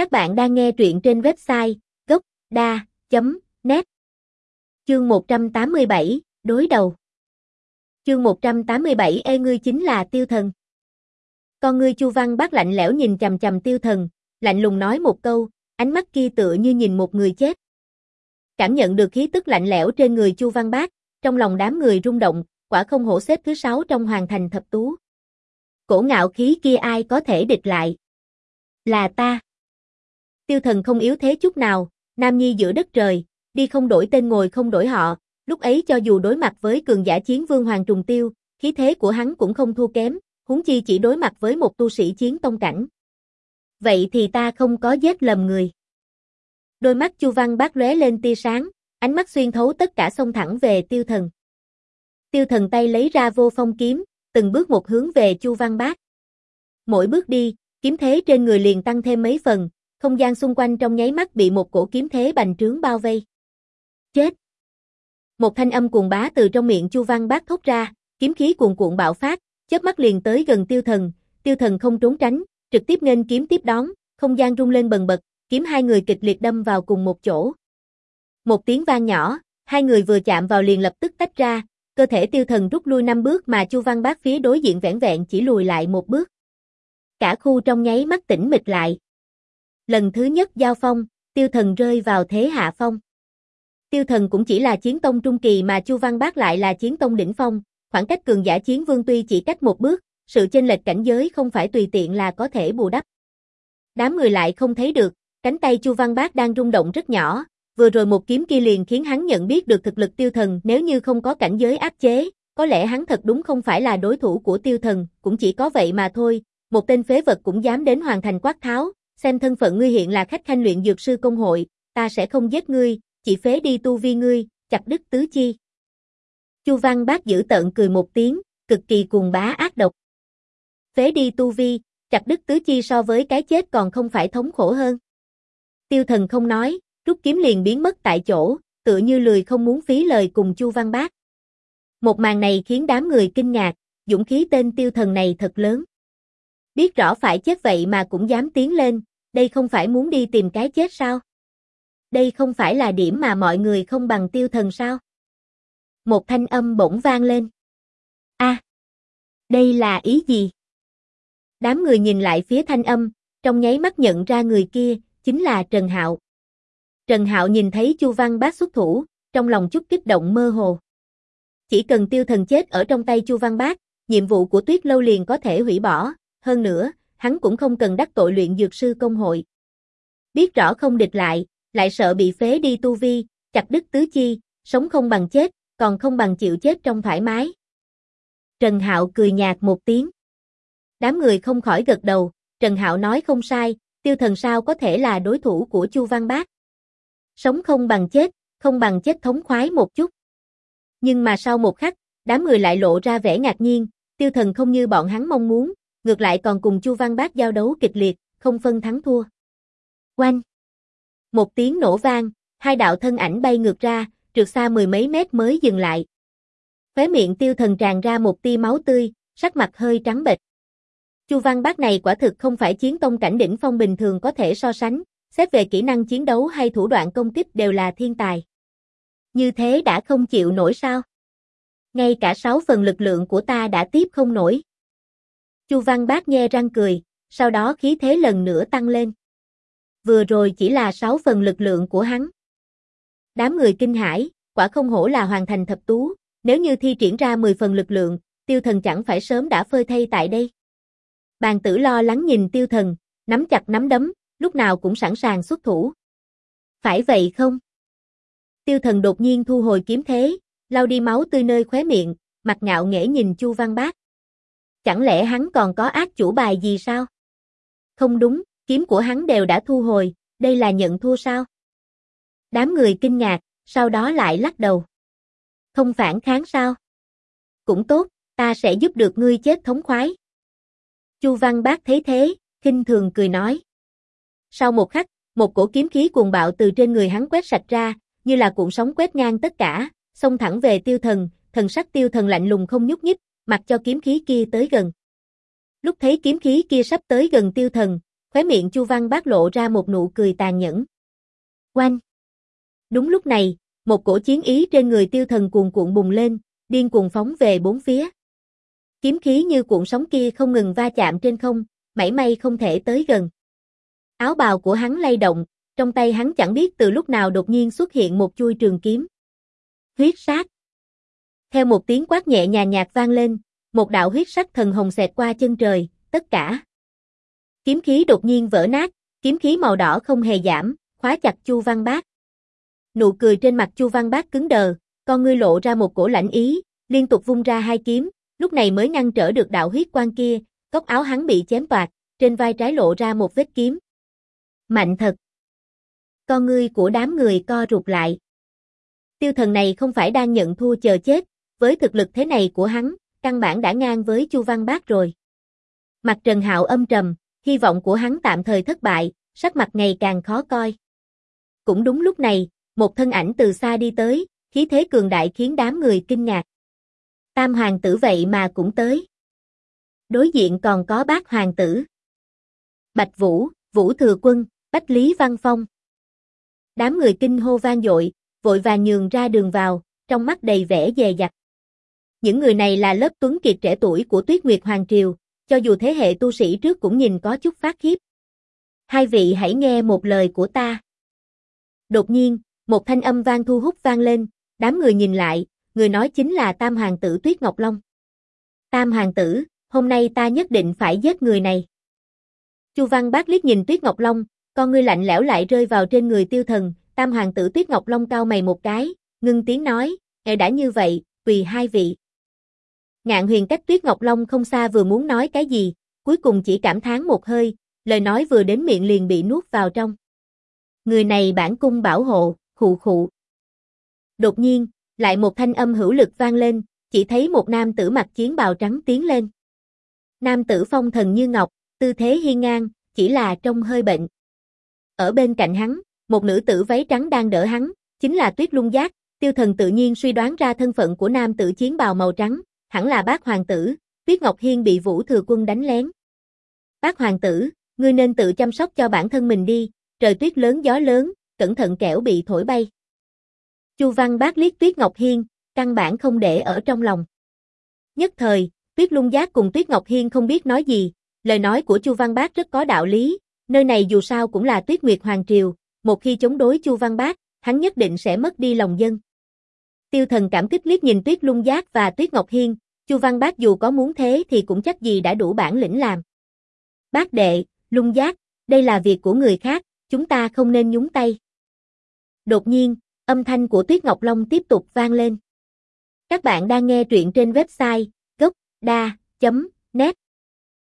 Các bạn đang nghe truyện trên website gốc.da.net Chương 187, đối đầu Chương 187 e ngươi chính là tiêu thần. Con ngươi Chu Văn bác lạnh lẽo nhìn chầm chầm tiêu thần, lạnh lùng nói một câu, ánh mắt kia tựa như nhìn một người chết. Cảm nhận được khí tức lạnh lẽo trên người Chu Văn Bác, trong lòng đám người rung động, quả không hổ xếp thứ sáu trong hoàng thành thập tú. Cổ ngạo khí kia ai có thể địch lại? Là ta. Tiêu thần không yếu thế chút nào, nam nhi giữa đất trời, đi không đổi tên ngồi không đổi họ, lúc ấy cho dù đối mặt với cường giả chiến vương hoàng trùng tiêu, khí thế của hắn cũng không thua kém, huống chi chỉ đối mặt với một tu sĩ chiến tông cảnh. Vậy thì ta không có giết lầm người. Đôi mắt Chu Văn bác lóe lên tia sáng, ánh mắt xuyên thấu tất cả xông thẳng về tiêu thần. Tiêu thần tay lấy ra vô phong kiếm, từng bước một hướng về Chu Văn Bác. Mỗi bước đi, kiếm thế trên người liền tăng thêm mấy phần, không gian xung quanh trong nháy mắt bị một cổ kiếm thế bành trướng bao vây. Chết! Một thanh âm cuồng bá từ trong miệng Chu Văn Bác thốt ra, kiếm khí cuồn cuộn bạo phát, chớp mắt liền tới gần tiêu thần, tiêu thần không trốn tránh, trực tiếp nên kiếm tiếp đón, không gian rung lên bần bật, kiếm hai người kịch liệt đâm vào cùng một chỗ. Một tiếng vang nhỏ, hai người vừa chạm vào liền lập tức tách ra, cơ thể tiêu thần rút lui năm bước mà Chu Văn Bác phía đối diện vẻn vẹn chỉ lùi lại một bước. Cả khu trong nháy mắt tĩnh mịch lại. Lần thứ nhất giao phong, tiêu thần rơi vào thế hạ phong. Tiêu thần cũng chỉ là chiến tông trung kỳ mà Chu Văn Bác lại là chiến tông đỉnh phong, khoảng cách cường giả chiến vương tuy chỉ cách một bước, sự chênh lệch cảnh giới không phải tùy tiện là có thể bù đắp. Đám người lại không thấy được, cánh tay Chu Văn Bác đang rung động rất nhỏ, vừa rồi một kiếm kia liền khiến hắn nhận biết được thực lực tiêu thần nếu như không có cảnh giới áp chế, có lẽ hắn thật đúng không phải là đối thủ của tiêu thần, cũng chỉ có vậy mà thôi, một tên phế vật cũng dám đến hoàn thành quát tháo, xem thân phận ngươi hiện là khách khanh luyện dược sư công hội, ta sẽ không giết ngươi, chỉ phế đi tu vi ngươi, chặt đứt tứ chi. Chu Văn Bác giữ tợn cười một tiếng, cực kỳ cuồng bá ác độc. Phế đi tu vi, chặt đứt tứ chi so với cái chết còn không phải thống khổ hơn. Tiêu thần không nói, rút kiếm liền biến mất tại chỗ, tựa như lười không muốn phí lời cùng Chu Văn Bác. Một màn này khiến đám người kinh ngạc, dũng khí tên tiêu thần này thật lớn. Biết rõ phải chết vậy mà cũng dám tiến lên, đây không phải muốn đi tìm cái chết sao? Đây không phải là điểm mà mọi người không bằng tiêu thần sao? Một thanh âm bỗng vang lên. a đây là ý gì? Đám người nhìn lại phía thanh âm, trong nháy mắt nhận ra người kia, chính là Trần Hạo. Trần Hạo nhìn thấy Chu Văn Bác xuất thủ, trong lòng chút kích động mơ hồ. Chỉ cần tiêu thần chết ở trong tay Chu Văn Bác, nhiệm vụ của Tuyết Lâu liền có thể hủy bỏ, hơn nữa, hắn cũng không cần đắc tội luyện dược sư công hội. Biết rõ không địch lại, lại sợ bị phế đi tu vi, chặt đứt tứ chi, sống không bằng chết, còn không bằng chịu chết trong thoải mái. Trần Hạo cười nhạt một tiếng. Đám người không khỏi gật đầu, Trần Hạo nói không sai, tiêu thần sao có thể là đối thủ của Chu Văn Bác. Sống không bằng chết, không bằng chết thống khoái một chút. Nhưng mà sau một khắc, đám người lại lộ ra vẻ ngạc nhiên, tiêu thần không như bọn hắn mong muốn, ngược lại còn cùng Chu Văn Bác giao đấu kịch liệt, không phân thắng thua. Oanh! Một tiếng nổ vang, hai đạo thân ảnh bay ngược ra, trượt xa mười mấy mét mới dừng lại. Khóe miệng tiêu thần tràn ra một tia máu tươi, sắc mặt hơi trắng bệch. Chu Văn Bác này quả thực không phải chiến tông cảnh đỉnh phong bình thường có thể so sánh, xét về kỹ năng chiến đấu hay thủ đoạn công kích đều là thiên tài. Như thế đã không chịu nổi sao? Ngay cả sáu phần lực lượng của ta đã tiếp không nổi. Chu Văn Bác nhe răng cười, sau đó khí thế lần nữa tăng lên. Vừa rồi chỉ là sáu phần lực lượng của hắn. Đám người kinh hãi, quả không hổ là hoàn thành thập tú, nếu như thi triển ra 10 phần lực lượng, tiêu thần chẳng phải sớm đã phơi thay tại đây. Bàn tử lo lắng nhìn tiêu thần, nắm chặt nắm đấm, lúc nào cũng sẵn sàng xuất thủ. Phải vậy không? Tiêu thần đột nhiên thu hồi kiếm thế, lau đi máu tươi nơi khóe miệng, mặt ngạo nghễ nhìn Chu Văn Bác. Chẳng lẽ hắn còn có ác chủ bài gì sao? Không đúng, kiếm của hắn đều đã thu hồi, đây là nhận thua sao? Đám người kinh ngạc, sau đó lại lắc đầu. Không phản kháng sao? Cũng tốt, ta sẽ giúp được ngươi chết thống khoái. Chu Văn Bác thấy thế, kinh thường cười nói. Sau một khắc, một cổ kiếm khí cuồng bạo từ trên người hắn quét sạch ra, như là cuộn sóng quét ngang tất cả, xông thẳng về tiêu thần, thần sắc tiêu thần lạnh lùng không nhúc nhích, mặc cho kiếm khí kia tới gần. Lúc thấy kiếm khí kia sắp tới gần tiêu thần, khóe miệng Chu Văn Bác lộ ra một nụ cười tàn nhẫn. Oanh! Đúng lúc này, một cổ chiến ý trên người tiêu thần cuồn cuộn bùng lên, điên cuồng phóng về bốn phía. Kiếm khí như cuộn sóng kia không ngừng va chạm trên không, mảy may không thể tới gần. Áo bào của hắn lay động, trong tay hắn chẳng biết từ lúc nào đột nhiên xuất hiện một chui trường kiếm. Huyết sát. Theo một tiếng quát nhẹ nhàng nhạt vang lên, một đạo huyết sắc thần hồng xẹt qua chân trời, tất cả. Kiếm khí đột nhiên vỡ nát, kiếm khí màu đỏ không hề giảm, khóa chặt Chu Văn Bác. Nụ cười trên mặt Chu Văn Bác cứng đờ, con ngươi lộ ra một cổ lạnh ý, liên tục vung ra hai kiếm, lúc này mới ngăn trở được đạo huyết quang kia, cốc áo hắn bị chém toạc, trên vai trái lộ ra một vết kiếm. Mạnh thật. Con ngươi của đám người co rụt lại. Tiêu thần này không phải đang nhận thua chờ chết, với thực lực thế này của hắn, căn bản đã ngang với Chu Văn Bác rồi. Mặt Trần Hạo âm trầm, hy vọng của hắn tạm thời thất bại, sắc mặt ngày càng khó coi. Cũng đúng lúc này, một thân ảnh từ xa đi tới, khí thế cường đại khiến đám người kinh ngạc. Tam hoàng tử vậy mà cũng tới. Đối diện còn có bác hoàng tử. Bạch Vũ, Vũ Thừa Quân, Bách Lý Văn Phong. Đám người kinh hô vang dội, vội vàng nhường ra đường vào, trong mắt đầy vẻ dè dặt. Những người này là lớp tuấn kiệt trẻ tuổi của Tuyết Nguyệt Hoàng Triều, cho dù thế hệ tu sĩ trước cũng nhìn có chút phát khiếp. Hai vị hãy nghe một lời của ta. Đột nhiên, một thanh âm vang thu hút vang lên, đám người nhìn lại, người nói chính là Tam Hoàng tử Tuyết Ngọc Long. Tam Hoàng tử, hôm nay ta nhất định phải giết người này. Chu Văn Bác liếc nhìn Tuyết Ngọc Long, con ngươi lạnh lẽo lại rơi vào trên người tiêu thần, Tam Hoàng tử Tuyết Ngọc Long cao mày một cái, ngưng tiếng nói, e đã như vậy, tùy hai vị. Ngạn huyền cách Tuyết Ngọc Long không xa vừa muốn nói cái gì, cuối cùng chỉ cảm thán một hơi, lời nói vừa đến miệng liền bị nuốt vào trong. Người này bản cung bảo hộ, khụ khụ. Đột nhiên, lại một thanh âm hữu lực vang lên, chỉ thấy một nam tử mặc chiến bào trắng tiến lên. Nam tử phong thần như ngọc, tư thế hiên ngang, chỉ là trông hơi bệnh. Ở bên cạnh hắn, một nữ tử váy trắng đang đỡ hắn, chính là Tuyết Lung Giác, tiêu thần tự nhiên suy đoán ra thân phận của nam tử chiến bào màu trắng, hẳn là bác hoàng tử, Tuyết Ngọc Hiên bị Vũ Thừa Quân đánh lén. Bác hoàng tử, ngươi nên tự chăm sóc cho bản thân mình đi, trời tuyết lớn gió lớn, cẩn thận kẻo bị thổi bay. Chu Văn bác liếc Tuyết Ngọc Hiên, căn bản không để ở trong lòng. Nhất thời, Tuyết Lung Giác cùng Tuyết Ngọc Hiên không biết nói gì, lời nói của Chu Văn Bác rất có đạo lý, nơi này dù sao cũng là Tuyết Nguyệt Hoàng Triều, một khi chống đối Chu Văn Bác, hắn nhất định sẽ mất đi lòng dân. Tiêu thần cảm kích liếc nhìn Tuyết Lung Giác và Tuyết Ngọc Hiên, Chu Văn Bác dù có muốn thế thì cũng chắc gì đã đủ bản lĩnh làm. Bác đệ, Lung Giác, đây là việc của người khác, chúng ta không nên nhúng tay. Đột nhiên, âm thanh của Tuyết Ngọc Long tiếp tục vang lên. Các bạn đang nghe truyện trên website gocda.net